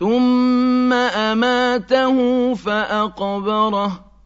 ثم أماته فأقبره